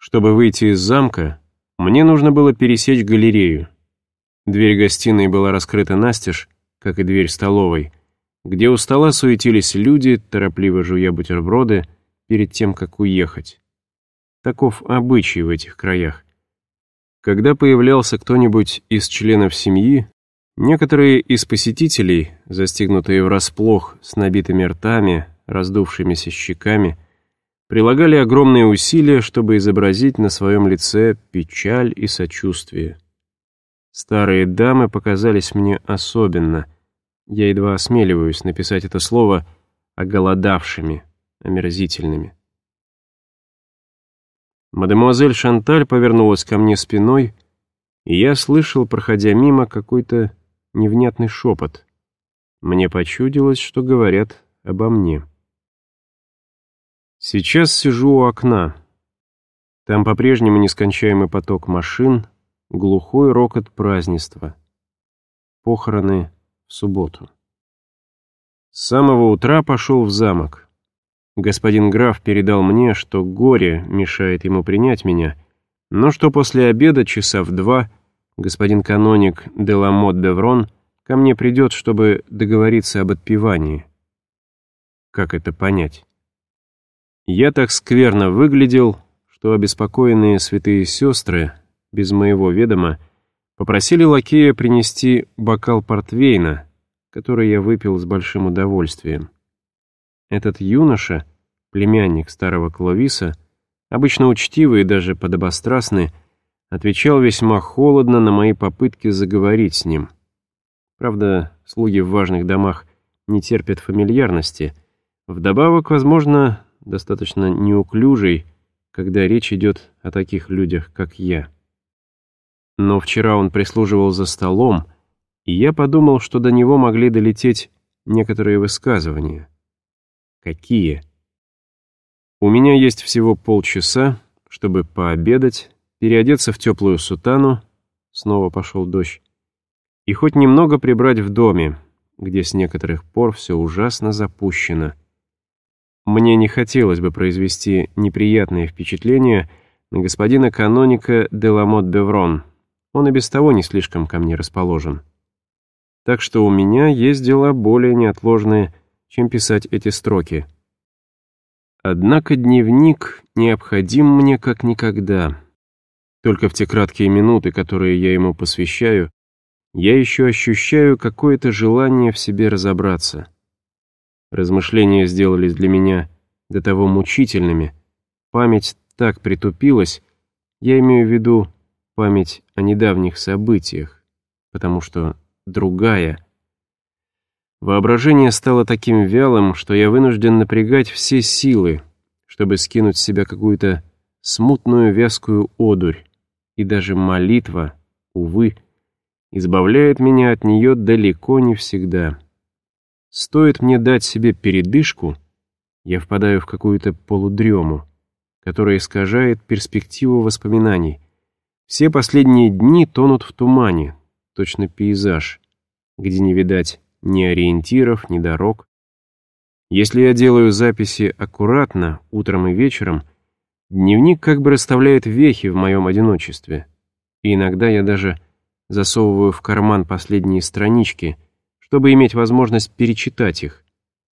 Чтобы выйти из замка, мне нужно было пересечь галерею. Дверь гостиной была раскрыта настежь, как и дверь столовой, где у стола суетились люди, торопливо жуя бутерброды, перед тем, как уехать. Таков обычай в этих краях. Когда появлялся кто-нибудь из членов семьи, некоторые из посетителей, застигнутые врасплох с набитыми ртами, раздувшимися щеками, прилагали огромные усилия, чтобы изобразить на своем лице печаль и сочувствие. Старые дамы показались мне особенно. Я едва осмеливаюсь написать это слово оголодавшими, омерзительными. Мадемуазель Шанталь повернулась ко мне спиной, и я слышал, проходя мимо, какой-то невнятный шепот. Мне почудилось, что говорят обо мне. Сейчас сижу у окна. Там по-прежнему нескончаемый поток машин, глухой рокот празднества. Похороны в субботу. С самого утра пошел в замок. Господин граф передал мне, что горе мешает ему принять меня, но что после обеда часа в два господин каноник Деламот Деврон ко мне придет, чтобы договориться об отпевании. Как это понять? Я так скверно выглядел, что обеспокоенные святые сестры, без моего ведома, попросили лакея принести бокал портвейна, который я выпил с большим удовольствием. Этот юноша, племянник старого Кловиса, обычно учтивый и даже подобострастный, отвечал весьма холодно на мои попытки заговорить с ним. Правда, слуги в важных домах не терпят фамильярности. Вдобавок, возможно, достаточно неуклюжий, когда речь идет о таких людях, как я. Но вчера он прислуживал за столом, и я подумал, что до него могли долететь некоторые высказывания. Какие? У меня есть всего полчаса, чтобы пообедать, переодеться в теплую сутану, снова пошел дождь, и хоть немного прибрать в доме, где с некоторых пор все ужасно запущено. Мне не хотелось бы произвести неприятное впечатление на господина каноника Деламот Беврон. Он и без того не слишком ко мне расположен. Так что у меня есть дела более неотложные, чем писать эти строки. Однако дневник необходим мне как никогда. Только в те краткие минуты, которые я ему посвящаю, я еще ощущаю какое-то желание в себе разобраться. Размышления сделались для меня до того мучительными, память так притупилась, я имею в виду память о недавних событиях, потому что другая. Воображение стало таким вялым, что я вынужден напрягать все силы, чтобы скинуть с себя какую-то смутную вязкую одурь, и даже молитва, увы, избавляет меня от нее далеко не всегда. Стоит мне дать себе передышку, я впадаю в какую-то полудрему, которая искажает перспективу воспоминаний. Все последние дни тонут в тумане, точно пейзаж, где не видать ни ориентиров, ни дорог. Если я делаю записи аккуратно, утром и вечером, дневник как бы расставляет вехи в моем одиночестве. И иногда я даже засовываю в карман последние странички, чтобы иметь возможность перечитать их,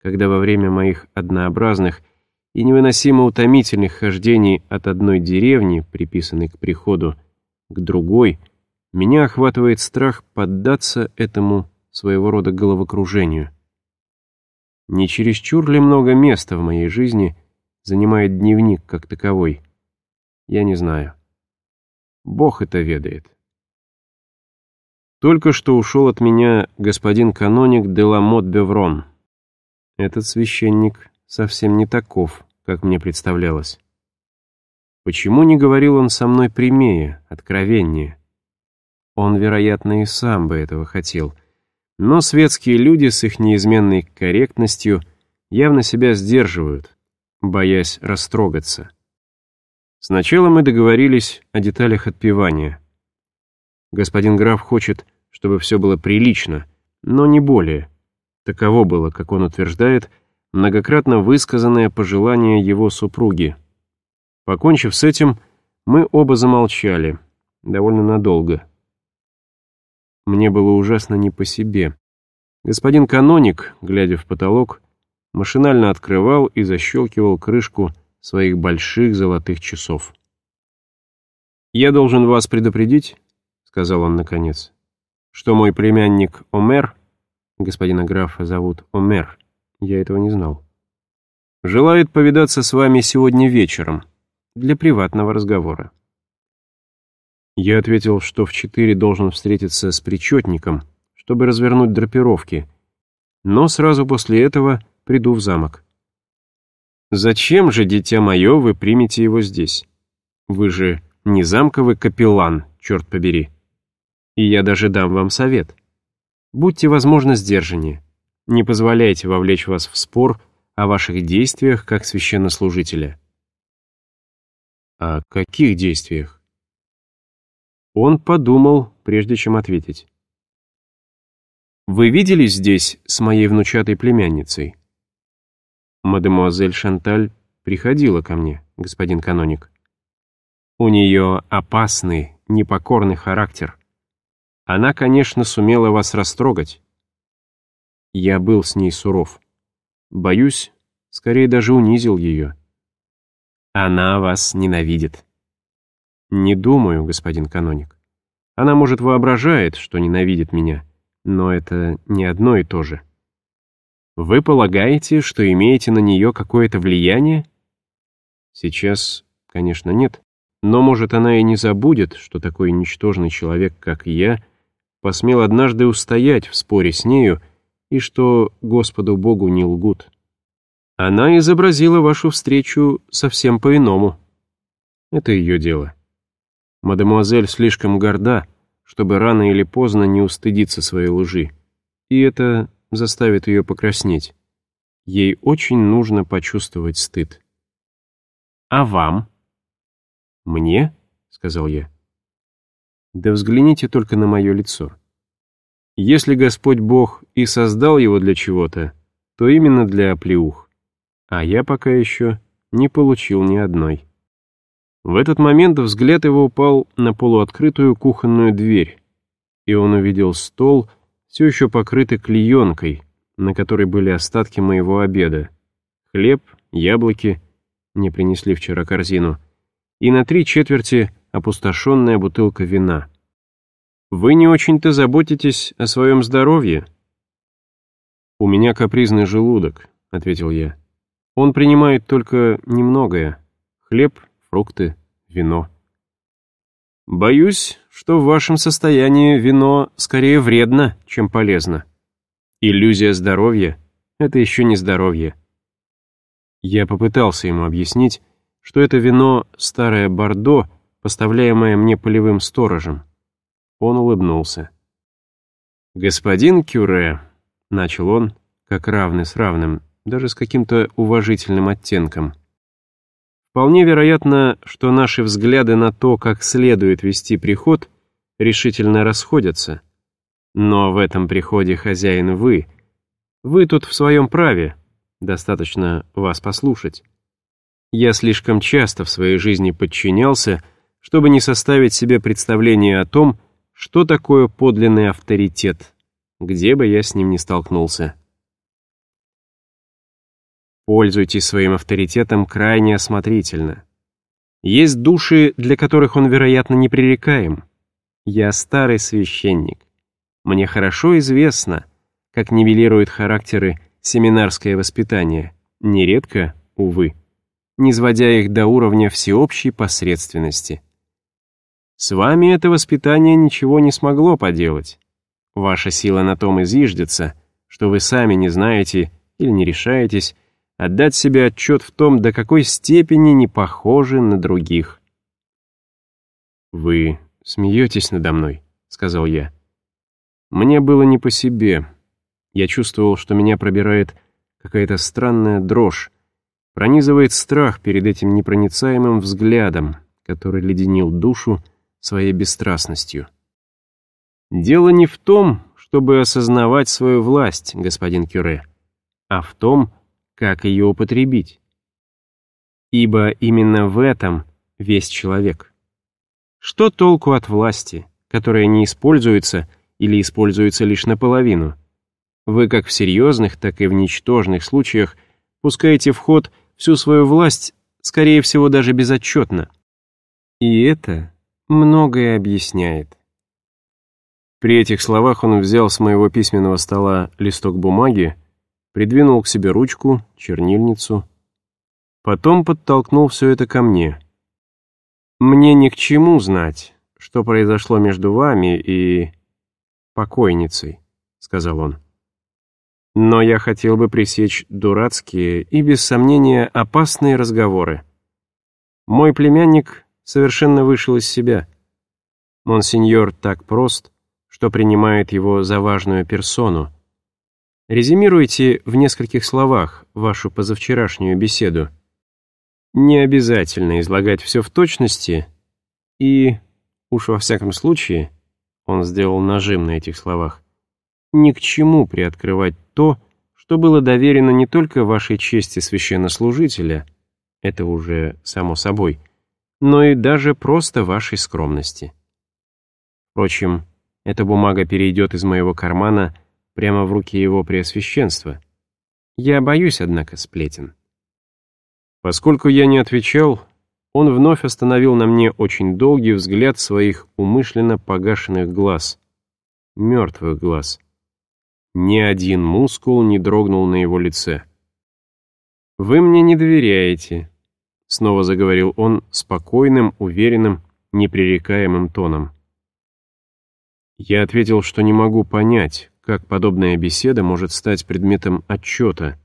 когда во время моих однообразных и невыносимо утомительных хождений от одной деревни, приписанной к приходу, к другой — меня охватывает страх поддаться этому своего рода головокружению. Не чересчур ли много места в моей жизни занимает дневник как таковой? Я не знаю. Бог это ведает. Только что ушел от меня господин каноник Деламот Беврон. Этот священник совсем не таков, как мне представлялось. Почему не говорил он со мной прямее, откровеннее? Он, вероятно, и сам бы этого хотел. Но светские люди с их неизменной корректностью явно себя сдерживают, боясь растрогаться. Сначала мы договорились о деталях отпевания. Господин граф хочет, чтобы все было прилично, но не более. Таково было, как он утверждает, многократно высказанное пожелание его супруги. Покончив с этим, Мы оба замолчали, довольно надолго. Мне было ужасно не по себе. Господин каноник, глядя в потолок, машинально открывал и защелкивал крышку своих больших золотых часов. «Я должен вас предупредить», — сказал он наконец, «что мой племянник Омер, господина графа зовут Омер, я этого не знал, желает повидаться с вами сегодня вечером для приватного разговора». Я ответил, что в четыре должен встретиться с причетником, чтобы развернуть драпировки, но сразу после этого приду в замок. «Зачем же, дитя мое, вы примете его здесь? Вы же не замковый капеллан, черт побери. И я даже дам вам совет. Будьте, возможно, сдержаннее. Не позволяйте вовлечь вас в спор о ваших действиях как священнослужителя». «О каких действиях?» Он подумал, прежде чем ответить. «Вы виделись здесь с моей внучатой племянницей?» «Мадемуазель Шанталь приходила ко мне, господин каноник. У нее опасный, непокорный характер. Она, конечно, сумела вас растрогать. Я был с ней суров. Боюсь, скорее даже унизил ее. Она вас ненавидит». «Не думаю, господин каноник. Она, может, воображает, что ненавидит меня, но это не одно и то же. Вы полагаете, что имеете на нее какое-то влияние?» «Сейчас, конечно, нет. Но, может, она и не забудет, что такой ничтожный человек, как я, посмел однажды устоять в споре с нею, и что Господу Богу не лгут. Она изобразила вашу встречу совсем по-иному. Это ее дело». Мадемуазель слишком горда, чтобы рано или поздно не устыдиться своей лжи, и это заставит ее покраснеть. Ей очень нужно почувствовать стыд. «А вам?» «Мне?» — сказал я. «Да взгляните только на мое лицо. Если Господь Бог и создал его для чего-то, то именно для оплеух, а я пока еще не получил ни одной». В этот момент взгляд его упал на полуоткрытую кухонную дверь, и он увидел стол, все еще покрытый клеенкой, на которой были остатки моего обеда. Хлеб, яблоки, мне принесли вчера корзину, и на три четверти опустошенная бутылка вина. «Вы не очень-то заботитесь о своем здоровье?» «У меня капризный желудок», — ответил я. «Он принимает только немногое. Хлеб, фрукты, вино. Боюсь, что в вашем состоянии вино скорее вредно, чем полезно. Иллюзия здоровья — это еще не здоровье. Я попытался ему объяснить, что это вино старое Бордо, поставляемое мне полевым сторожем. Он улыбнулся. «Господин Кюре», — начал он, как равный с равным, даже с каким-то уважительным оттенком, — Вполне вероятно, что наши взгляды на то, как следует вести приход, решительно расходятся. Но в этом приходе хозяин вы. Вы тут в своем праве. Достаточно вас послушать. Я слишком часто в своей жизни подчинялся, чтобы не составить себе представление о том, что такое подлинный авторитет, где бы я с ним ни столкнулся. Пользуйтесь своим авторитетом крайне осмотрительно. Есть души, для которых он, вероятно, непререкаем. Я старый священник. Мне хорошо известно, как нивелирует характеры семинарское воспитание, нередко, увы, не сводя их до уровня всеобщей посредственности. С вами это воспитание ничего не смогло поделать. Ваша сила на том и зиждется, что вы сами не знаете или не решаетесь отдать себе отчет в том, до какой степени не похожи на других. «Вы смеетесь надо мной», — сказал я. Мне было не по себе. Я чувствовал, что меня пробирает какая-то странная дрожь, пронизывает страх перед этим непроницаемым взглядом, который леденил душу своей бесстрастностью. Дело не в том, чтобы осознавать свою власть, господин Кюре, а в том, как ее употребить. Ибо именно в этом весь человек. Что толку от власти, которая не используется или используется лишь наполовину? Вы как в серьезных, так и в ничтожных случаях пускаете в ход всю свою власть, скорее всего, даже безотчетно. И это многое объясняет. При этих словах он взял с моего письменного стола листок бумаги, придвинул к себе ручку, чернильницу, потом подтолкнул все это ко мне. «Мне ни к чему знать, что произошло между вами и... покойницей», — сказал он. Но я хотел бы пресечь дурацкие и, без сомнения, опасные разговоры. Мой племянник совершенно вышел из себя. Монсеньор так прост, что принимает его за важную персону. Резюмируйте в нескольких словах вашу позавчерашнюю беседу. Не обязательно излагать все в точности, и, уж во всяком случае, он сделал нажим на этих словах, ни к чему приоткрывать то, что было доверено не только вашей чести священнослужителя, это уже само собой, но и даже просто вашей скромности. Впрочем, эта бумага перейдет из моего кармана прямо в руки его преосвященства. Я боюсь, однако, сплетен. Поскольку я не отвечал, он вновь остановил на мне очень долгий взгляд своих умышленно погашенных глаз, мертвых глаз. Ни один мускул не дрогнул на его лице. «Вы мне не доверяете», — снова заговорил он спокойным, уверенным, непререкаемым тоном. Я ответил, что не могу понять, как подобная беседа может стать предметом отчета.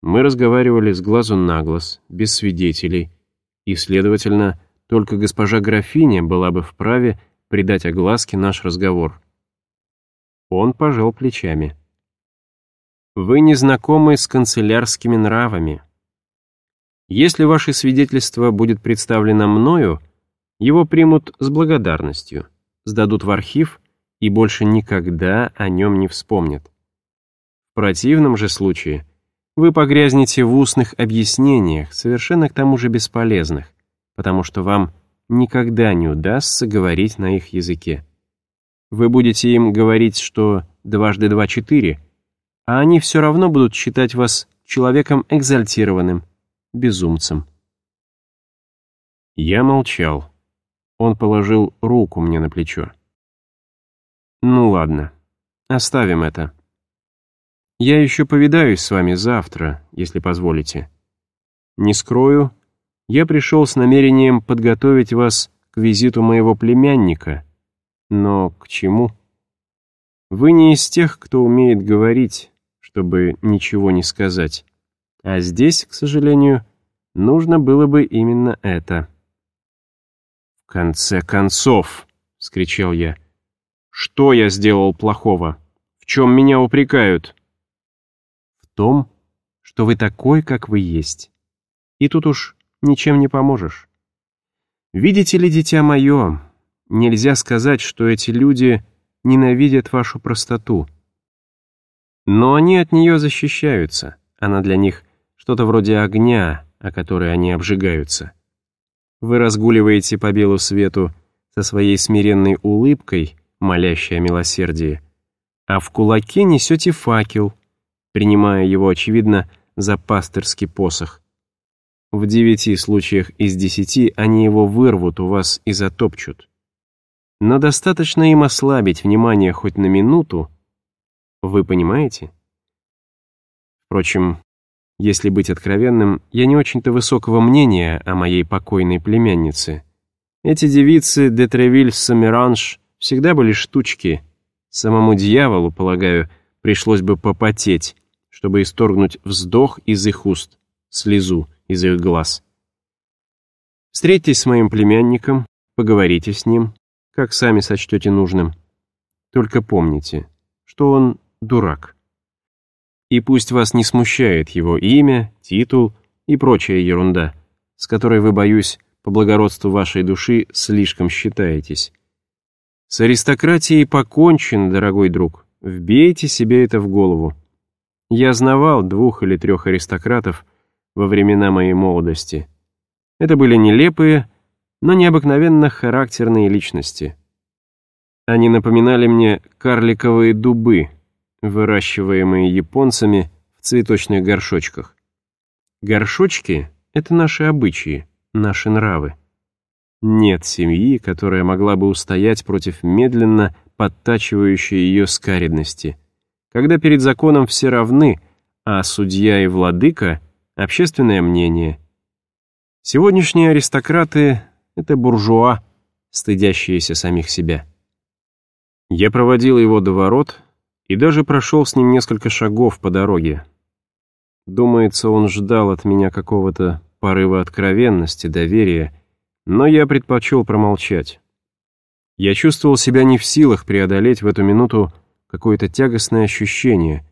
Мы разговаривали с глазу на глаз, без свидетелей, и, следовательно, только госпожа графиня была бы вправе придать огласке наш разговор. Он пожал плечами. Вы не знакомы с канцелярскими нравами. Если ваше свидетельство будет представлено мною, его примут с благодарностью, сдадут в архив и больше никогда о нем не вспомнят. В противном же случае вы погрязнете в устных объяснениях, совершенно к тому же бесполезных, потому что вам никогда не удастся говорить на их языке. Вы будете им говорить, что дважды два — четыре, а они все равно будут считать вас человеком экзальтированным, безумцем. Я молчал. Он положил руку мне на плечо. Ну ладно, оставим это. Я еще повидаюсь с вами завтра, если позволите. Не скрою, я пришел с намерением подготовить вас к визиту моего племянника. Но к чему? Вы не из тех, кто умеет говорить, чтобы ничего не сказать. А здесь, к сожалению, нужно было бы именно это. «В конце концов!» — скричал я. «Что я сделал плохого? В чем меня упрекают?» «В том, что вы такой, как вы есть. И тут уж ничем не поможешь. Видите ли, дитя мое, нельзя сказать, что эти люди ненавидят вашу простоту. Но они от нее защищаются. Она для них что-то вроде огня, о который они обжигаются. Вы разгуливаете по белу свету со своей смиренной улыбкой, молящей о милосердии, а в кулаке несете факел, принимая его, очевидно, за пастырский посох. В девяти случаях из десяти они его вырвут у вас и затопчут. Но достаточно им ослабить внимание хоть на минуту, вы понимаете? Впрочем, если быть откровенным, я не очень-то высокого мнения о моей покойной племяннице. Эти девицы де Тревиль Самиранж всегда были штучки. Самому дьяволу, полагаю, пришлось бы попотеть, чтобы исторгнуть вздох из их уст, слезу из их глаз. Встретьтесь с моим племянником, поговорите с ним, как сами сочтете нужным. Только помните, что он дурак. И пусть вас не смущает его имя, титул и прочая ерунда, с которой вы, боюсь, по благородству вашей души слишком считаетесь. С аристократией покончен, дорогой друг, вбейте себе это в голову. Я знавал двух или трех аристократов во времена моей молодости. Это были нелепые, но необыкновенно характерные личности. Они напоминали мне карликовые дубы, выращиваемые японцами в цветочных горшочках. Горшочки — это наши обычаи, наши нравы. Нет семьи, которая могла бы устоять против медленно подтачивающей ее скаридности, когда перед законом все равны, а судья и владыка — общественное мнение. Сегодняшние аристократы — это буржуа, стыдящиеся самих себя. Я проводил его до ворот и даже прошел с ним несколько шагов по дороге. Думается, он ждал от меня какого-то порыва откровенности, доверия, но я предпочел промолчать. Я чувствовал себя не в силах преодолеть в эту минуту какое-то тягостное ощущение,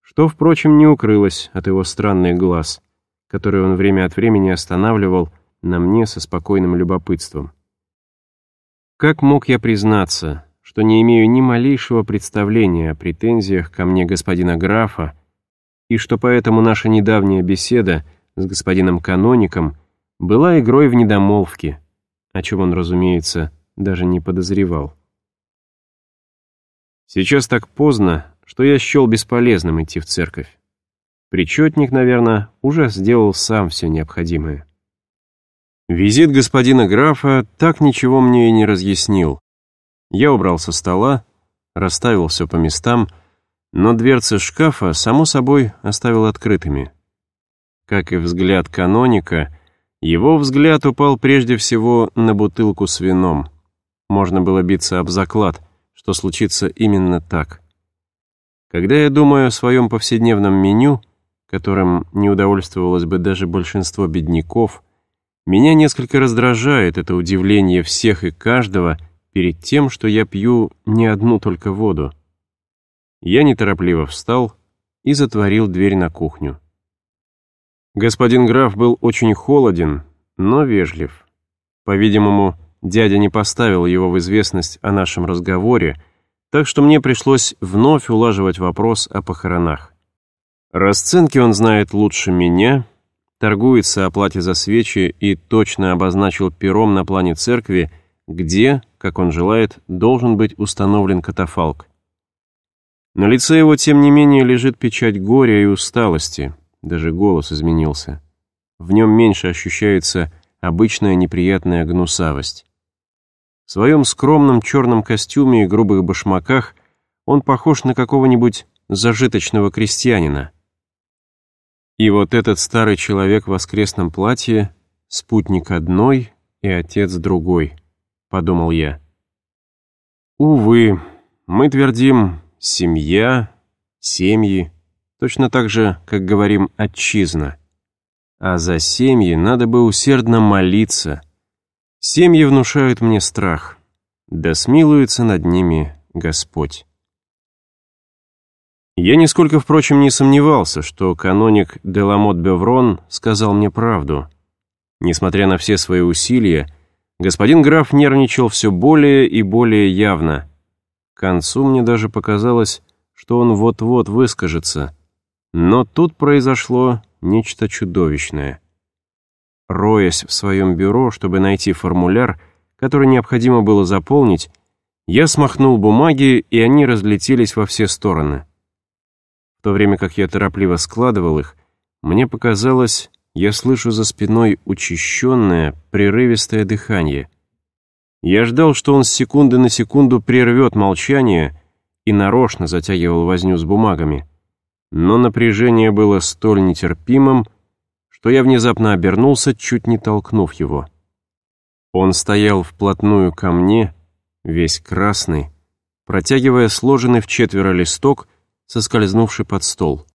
что, впрочем, не укрылось от его странных глаз, которые он время от времени останавливал на мне со спокойным любопытством. Как мог я признаться, что не имею ни малейшего представления о претензиях ко мне господина графа, и что поэтому наша недавняя беседа с господином каноником была игрой в недомолвки, о чем он, разумеется, даже не подозревал. Сейчас так поздно, что я счел бесполезным идти в церковь. Причетник, наверное, уже сделал сам все необходимое. Визит господина графа так ничего мне и не разъяснил. Я убрал со стола, расставил все по местам, но дверцы шкафа, само собой, оставил открытыми. Как и взгляд каноника, его взгляд упал прежде всего на бутылку с вином. Можно было биться об заклад, что случится именно так. Когда я думаю о своем повседневном меню, которым не удовольствовалось бы даже большинство бедняков, меня несколько раздражает это удивление всех и каждого перед тем, что я пью не одну только воду. Я неторопливо встал и затворил дверь на кухню. Господин граф был очень холоден, но вежлив. По-видимому, дядя не поставил его в известность о нашем разговоре, так что мне пришлось вновь улаживать вопрос о похоронах. Расценки он знает лучше меня, торгуется о плате за свечи и точно обозначил пером на плане церкви, где, как он желает, должен быть установлен катафалк. На лице его, тем не менее, лежит печать горя и усталости — даже голос изменился. В нем меньше ощущается обычная неприятная гнусавость. В своем скромном черном костюме и грубых башмаках он похож на какого-нибудь зажиточного крестьянина. И вот этот старый человек в воскресном платье — спутник одной и отец другой, — подумал я. Увы, мы твердим «семья», «семьи», Точно так же, как говорим «отчизна». А за семьи надо бы усердно молиться. Семьи внушают мне страх. Да смилуется над ними Господь. Я нисколько, впрочем, не сомневался, что каноник Деламот Беврон сказал мне правду. Несмотря на все свои усилия, господин граф нервничал все более и более явно. К концу мне даже показалось, что он вот-вот выскажется — но тут произошло нечто чудовищное. Роясь в своем бюро, чтобы найти формуляр, который необходимо было заполнить, я смахнул бумаги, и они разлетелись во все стороны. В то время как я торопливо складывал их, мне показалось, я слышу за спиной учащенное, прерывистое дыхание. Я ждал, что он с секунды на секунду прервет молчание и нарочно затягивал возню с бумагами но напряжение было столь нетерпимым, что я внезапно обернулся, чуть не толкнув его. Он стоял вплотную ко мне, весь красный, протягивая сложенный в четверо листок, соскользнувший под стол.